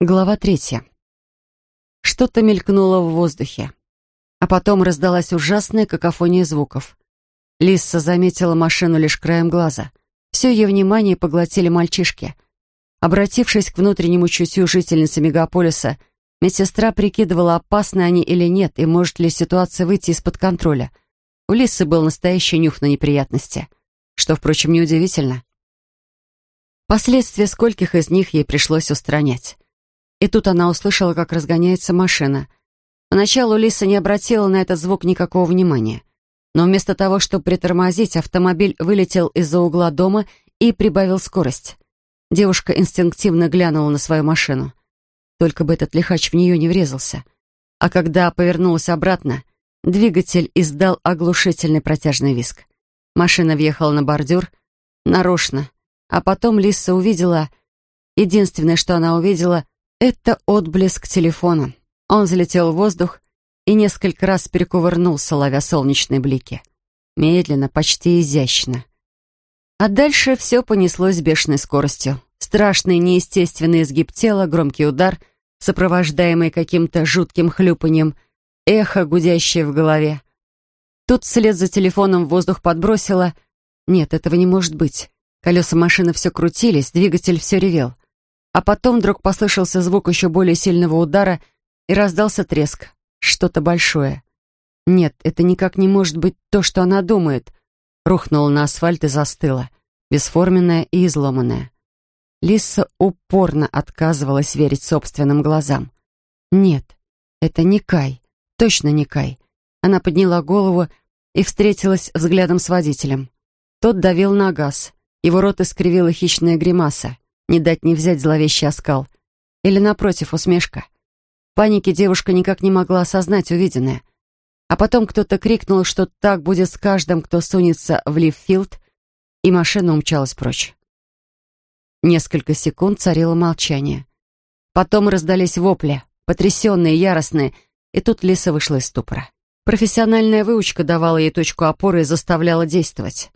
Глава третья. Что-то мелькнуло в воздухе, а потом раздалась ужасная какофония звуков. Лисса заметила машину лишь краем глаза. Все ее внимание поглотили мальчишки. Обратившись к внутреннему чутью жительницы мегаполиса, медсестра прикидывала, опасны они или нет, и может ли ситуация выйти из-под контроля. У Лиссы был настоящий нюх на неприятности, что, впрочем, неудивительно. Последствия скольких из них ей пришлось устранять. И тут она услышала, как разгоняется машина. Поначалу Лиса не обратила на этот звук никакого внимания. Но вместо того, чтобы притормозить, автомобиль вылетел из-за угла дома и прибавил скорость. Девушка инстинктивно глянула на свою машину. Только бы этот лихач в нее не врезался. А когда повернулась обратно, двигатель издал оглушительный протяжный визг. Машина въехала на бордюр, нарочно. А потом Лиса увидела... Единственное, что она увидела, это отблеск телефона. Он взлетел в воздух и несколько раз перекувырнулся, ловя солнечные блики. Медленно, почти изящно. А дальше все понеслось с бешеной скоростью. Страшный неестественный изгиб тела, громкий удар, сопровождаемый каким-то жутким хлюпанием, эхо, гудящее в голове. Тут вслед за телефоном воздух подбросило... Нет, этого не может быть. Колеса машины все крутились, двигатель все ревел. А потом вдруг послышался звук еще более сильного удара и раздался треск. Что-то большое. Нет, это никак не может быть то, что она думает. Рухнула на асфальт и застыла, бесформенная и изломанная. Лиса упорно отказывалась верить собственным глазам. Нет, это не Кай, точно не Кай. Она подняла голову и встретилась взглядом с водителем. Тот давил на газ. Его рот искривила хищная гримаса. Не дать не взять зловещий оскал. Или, напротив, усмешка. В панике девушка никак не могла осознать увиденное. А потом кто-то крикнул, что так будет с каждым, кто сунется в Ливфилд, и машина умчалась прочь. Несколько секунд царило молчание. Потом раздались вопли, потрясенные, яростные, и тут Лиса вышла из ступора. Профессиональная выучка давала ей точку опоры и заставляла действовать.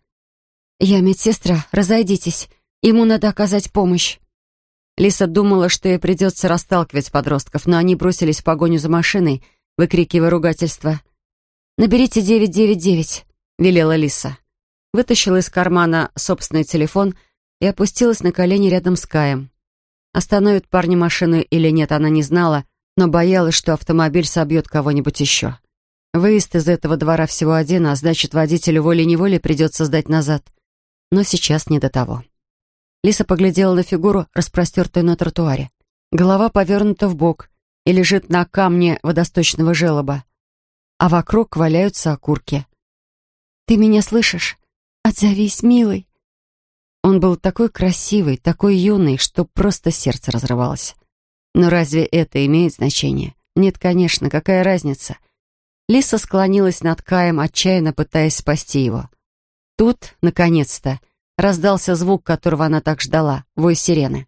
«Я медсестра, разойдитесь. Ему надо оказать помощь. Лиса думала, что ей придется расталкивать подростков, но они бросились в погоню за машиной, выкрикивая ругательства. «Наберите 999», — велела Лиса. Вытащила из кармана собственный телефон и опустилась на колени рядом с Каем. Остановит парня машину или нет, она не знала, но боялась, что автомобиль собьет кого-нибудь еще. Выезд из этого двора всего один, а значит, водителю волей-неволей придется сдать назад. Но сейчас не до того. Лиса поглядела на фигуру, распростертую на тротуаре. Голова повернута в бок и лежит на камне водосточного желоба. А вокруг валяются окурки. «Ты меня слышишь? Отзовись, милый!» Он был такой красивый, такой юный, что просто сердце разрывалось. Но разве это имеет значение? Нет, конечно, какая разница? Лиса склонилась над Каем, отчаянно пытаясь спасти его. Тут, наконец-то, раздался звук, которого она так ждала — вой сирены.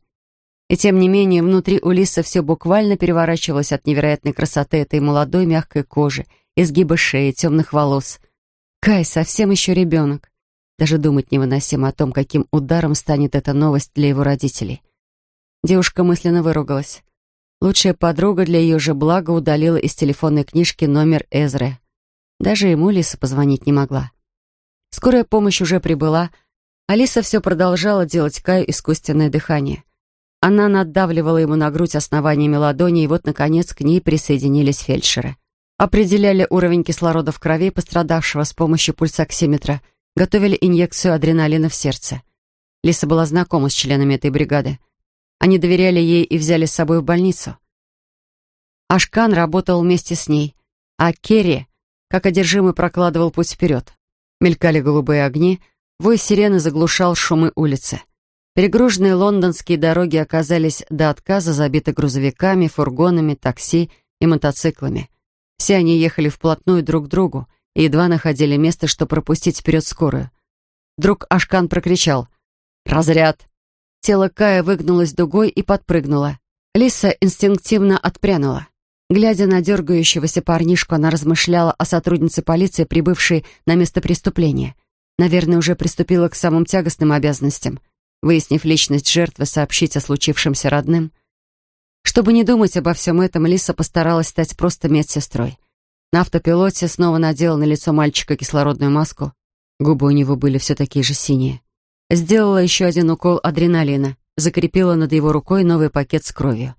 И тем не менее, внутри у Лисы все буквально переворачивалось от невероятной красоты этой молодой мягкой кожи, изгиба шеи, темных волос. Кай совсем еще ребенок. Даже думать невыносимо о том, каким ударом станет эта новость для его родителей. Девушка мысленно выругалась. Лучшая подруга для ее же блага удалила из телефонной книжки номер Эзры. Даже ему Лиса позвонить не могла. Скорая помощь уже прибыла — Алиса все продолжала делать Каю искусственное дыхание. Она надавливала ему на грудь основаниями ладони, и вот, наконец, к ней присоединились фельдшеры. Определяли уровень кислорода в крови пострадавшего с помощью пульсоксиметра, готовили инъекцию адреналина в сердце. Лиса была знакома с членами этой бригады. Они доверяли ей и взяли с собой в больницу. Ашкан работал вместе с ней, а Керри, как одержимый, прокладывал путь вперед. Мелькали голубые огни — Вой сирены заглушал шумы улицы. Перегруженные лондонские дороги оказались до отказа забиты грузовиками, фургонами, такси и мотоциклами. Все они ехали вплотную друг к другу и едва находили место, чтобы пропустить вперед скорую. Вдруг Ашкан прокричал «Разряд!». Тело Кая выгнулось дугой и подпрыгнуло. Лиса инстинктивно отпрянула. Глядя на дергающегося парнишку, она размышляла о сотруднице полиции, прибывшей на место преступления — Наверное, уже приступила к самым тягостным обязанностям, выяснив личность жертвы, сообщить о случившемся родным. Чтобы не думать обо всем этом, Лиса постаралась стать просто медсестрой. На автопилоте снова надела на лицо мальчика кислородную маску. Губы у него были все такие же синие. Сделала еще один укол адреналина, закрепила над его рукой новый пакет с кровью.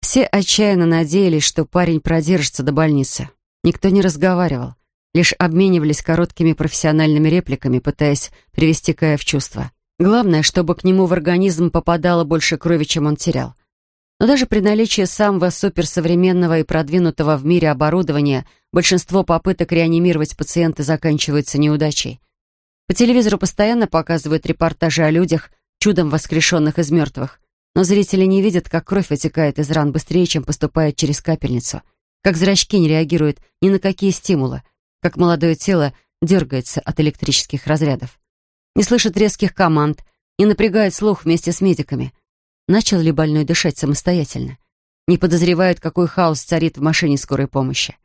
Все отчаянно надеялись, что парень продержится до больницы. Никто не разговаривал, лишь обменивались короткими профессиональными репликами, пытаясь привести Кая в чувство. Главное, чтобы к нему в организм попадало больше крови, чем он терял. Но даже при наличии самого суперсовременного и продвинутого в мире оборудования большинство попыток реанимировать пациента заканчиваются неудачей. По телевизору постоянно показывают репортажи о людях, чудом воскрешенных из мертвых. Но зрители не видят, как кровь вытекает из ран быстрее, чем поступает через капельницу, как зрачки не реагируют ни на какие стимулы, как молодое тело дергается от электрических разрядов. Не слышит резких команд, не напрягает слух вместе с медиками. Начал ли больной дышать самостоятельно? Не подозревают, какой хаос царит в машине скорой помощи.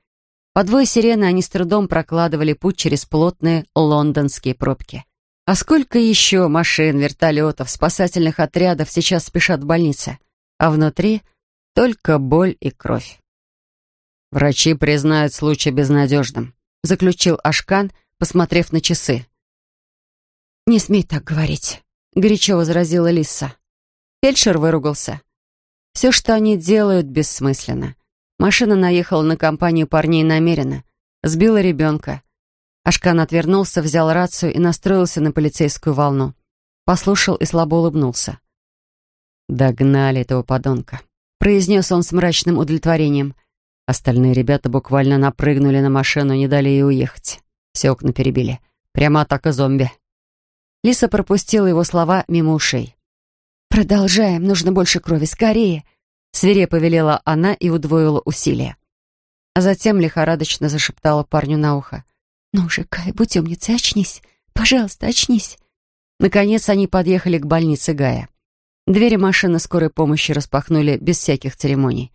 По двое сирены они с трудом прокладывали путь через плотные лондонские пробки. А сколько еще машин, вертолетов, спасательных отрядов сейчас спешат в больнице? А внутри только боль и кровь. «Врачи признают случай безнадежным», — заключил Ашкан, посмотрев на часы. «Не смей так говорить», — горячо возразила Лиса. Фельдшер выругался. Все, что они делают, бессмысленно. Машина наехала на компанию парней намеренно. Сбила ребенка. Ашкан отвернулся, взял рацию и настроился на полицейскую волну. Послушал и слабо улыбнулся. «Догнали этого подонка», — произнес он с мрачным удовлетворением. Остальные ребята буквально напрыгнули на машину, не дали ей уехать. Все окна перебили. Прямо атака зомби. Лиса пропустила его слова мимо ушей. «Продолжаем, нужно больше крови, скорее!» Свирепо велела она и удвоила усилия. А затем лихорадочно зашептала парню на ухо. «Ну же, Кай, будь умницей, очнись. Пожалуйста, очнись». Наконец они подъехали к больнице Гая. Двери машины скорой помощи распахнули без всяких церемоний.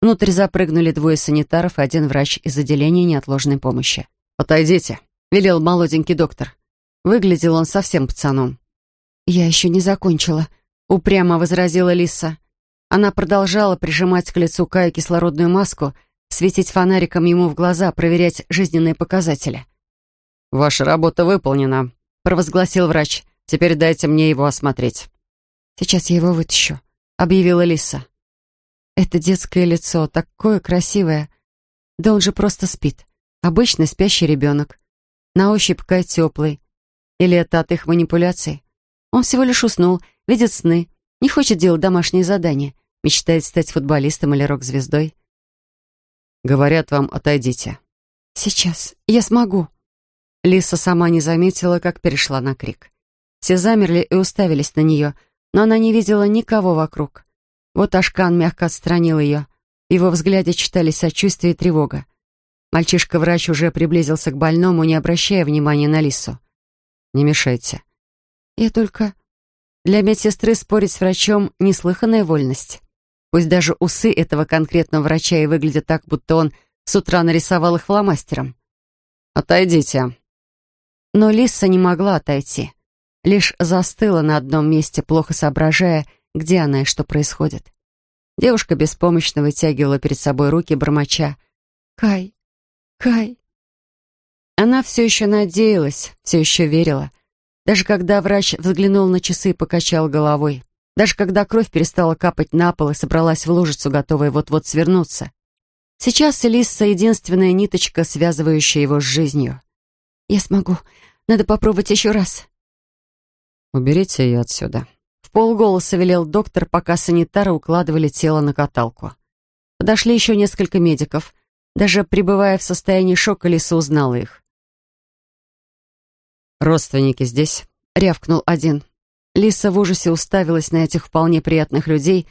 Внутрь запрыгнули двое санитаров и один врач из отделения неотложной помощи. «Отойдите», — велел молоденький доктор. Выглядел он совсем пацаном. «Я еще не закончила», — упрямо возразила Лиса. Она продолжала прижимать к лицу Кая кислородную маску, светить фонариком ему в глаза, проверять жизненные показатели. «Ваша работа выполнена», — провозгласил врач. «Теперь дайте мне его осмотреть». «Сейчас я его вытащу», — объявила Лиса. «Это детское лицо, такое красивое. Да он же просто спит. Обычный спящий ребенок. На ощупь Кай теплый. Или это от их манипуляций? Он всего лишь уснул, видит сны, не хочет делать домашние задания, мечтает стать футболистом или рок-звездой. «Говорят вам, отойдите». «Сейчас. Я смогу». Лиса сама не заметила, как перешла на крик. Все замерли и уставились на нее, но она не видела никого вокруг. Вот Ашкан мягко отстранил ее. В его взгляде читались сочувствие и тревога. Мальчишка-врач уже приблизился к больному, не обращая внимания на Лису. «Не мешайте». «Я только...» Для медсестры спорить с врачом — неслыханная вольность. Пусть даже усы этого конкретного врача и выглядят так, будто он с утра нарисовал их фломастером. «Отойдите», но Лиса не могла отойти. Лишь застыла на одном месте, плохо соображая, где она и что происходит. Девушка беспомощно вытягивала перед собой руки, бормоча. «Кай! Кай!» Она все еще надеялась, все еще верила. Даже когда врач взглянул на часы и покачал головой. Даже когда кровь перестала капать на пол и собралась в лужицу, готовая вот-вот свернуться. Сейчас Элисса — единственная ниточка, связывающая его с жизнью. «Я смогу. Надо попробовать еще раз». «Уберите ее отсюда», — в полголоса велел доктор, пока санитары укладывали тело на каталку. Подошли еще несколько медиков. Даже пребывая в состоянии шока, Лиса узнала их. «Родственники здесь?» — рявкнул один. Лиса в ужасе уставилась на этих вполне приятных людей,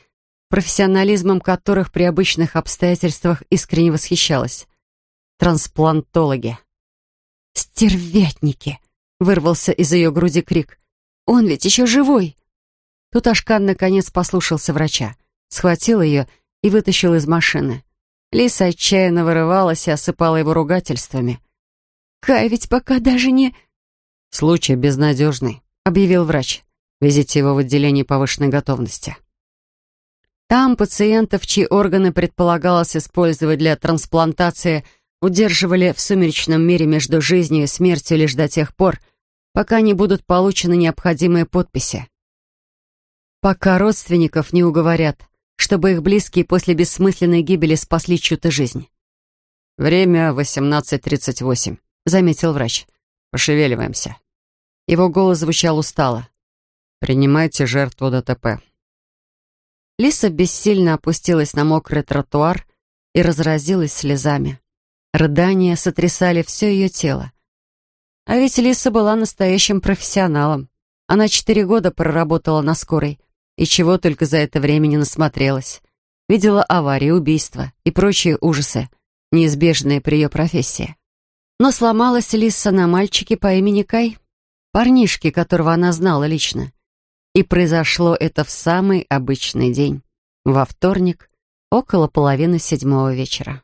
профессионализмом которых при обычных обстоятельствах искренне восхищалась. Трансплантологи. «Стервятники!» — вырвался из ее груди крик. «Он ведь еще живой!» Тут Ашкан наконец послушался врача, схватил ее и вытащил из машины. Лиса отчаянно вырывалась и осыпала его ругательствами. «Кай ведь пока даже не...» «Случай безнадежный», — объявил врач. «Везите его в отделение повышенной готовности». Там пациентов, чьи органы предполагалось использовать для трансплантации, удерживали в сумеречном мире между жизнью и смертью лишь до тех пор, пока не будут получены необходимые подписи. Пока родственников не уговорят, чтобы их близкие после бессмысленной гибели спасли чью-то жизнь. «Время 18.38», — заметил врач. «Пошевеливаемся». Его голос звучал устало. «Принимайте жертву ДТП». Лиса бессильно опустилась на мокрый тротуар и разразилась слезами. Рыдания сотрясали все ее тело. А ведь Лиса была настоящим профессионалом. Она четыре года проработала на скорой, и чего только за это время не насмотрелась. Видела аварии, убийства и прочие ужасы, неизбежные при ее профессии. Но сломалась Лиса на мальчике по имени Кай, парнишке, которого она знала лично. И произошло это в самый обычный день, во вторник, около половины седьмого вечера.